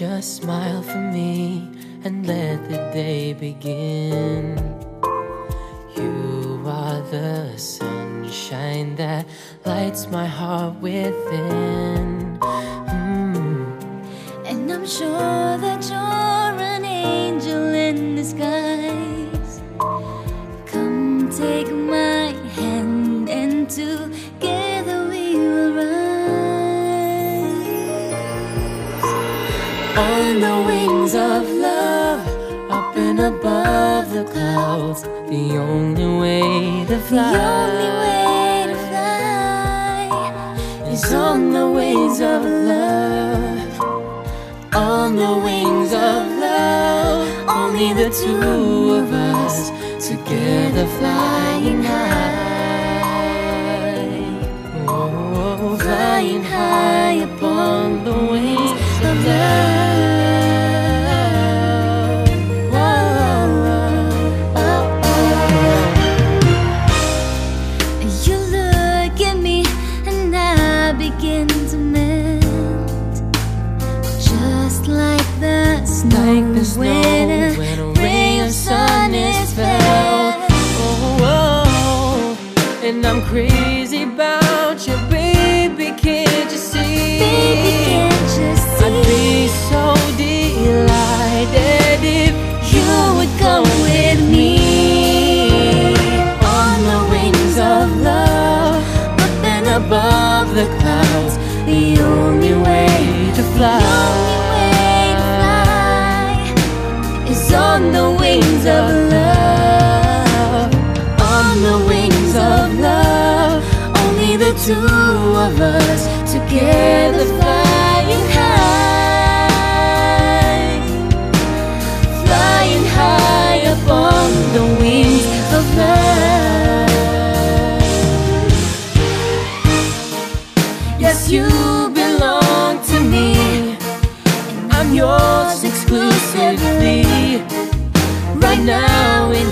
Just smile for me and let the day begin. You are the sunshine that lights my heart within. Mm. And I'm sure that On the wings of love, up and above the clouds, the only way to fly. The only way to fly is on the wings of love. On the wings of love, only the two of us together flying Like the snow when a when a ray of sun is felt Oh, oh, and I'm crazy about you, baby. Can't you see? Baby, can't you see? I'd be so delighted if you would come with me on the wings of love, Up and above the clouds, the only way to fly. On the wings of love. On the wings of love, Only the two of us together Yours exclusively. Right now, in